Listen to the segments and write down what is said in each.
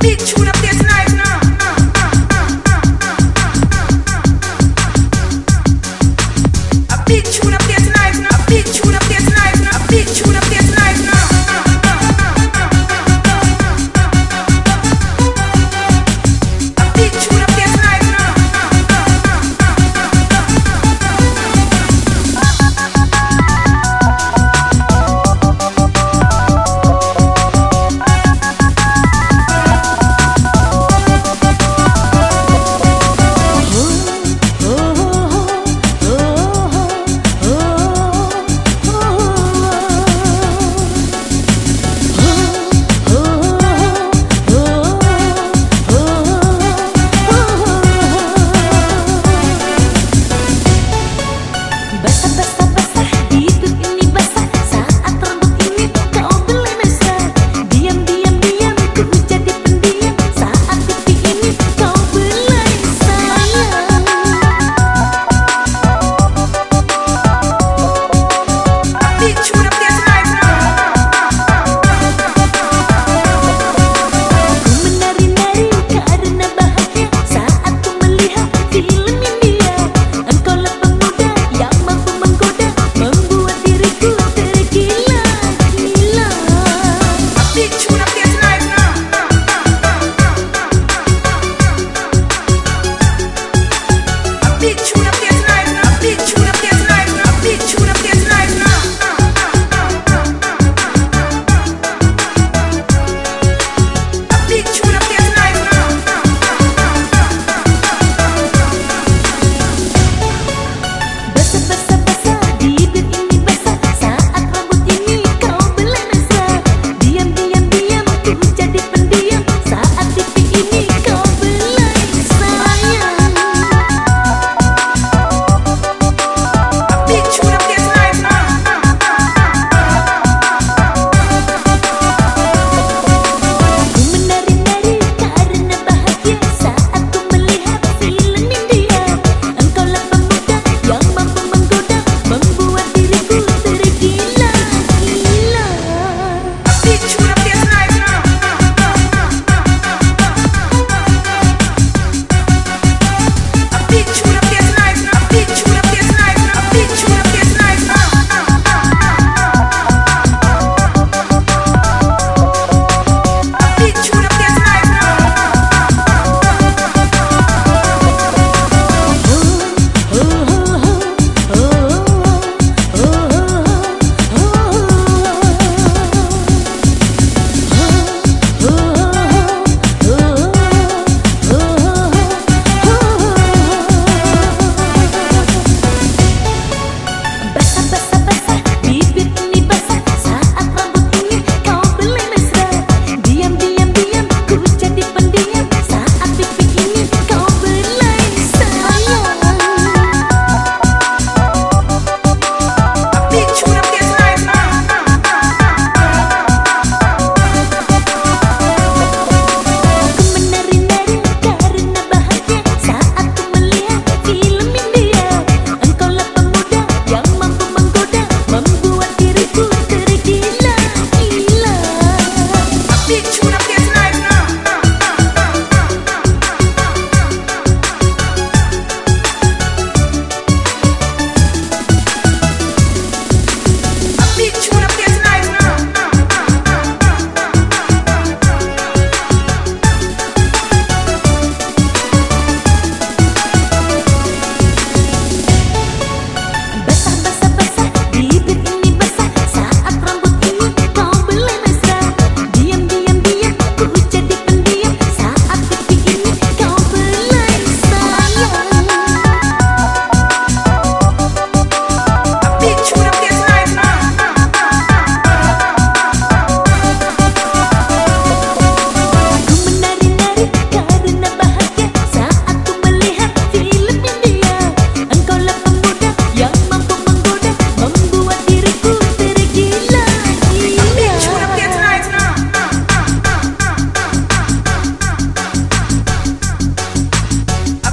Big tune up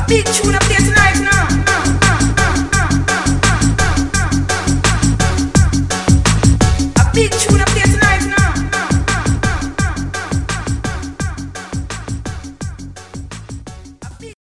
Big tune up there tonight a.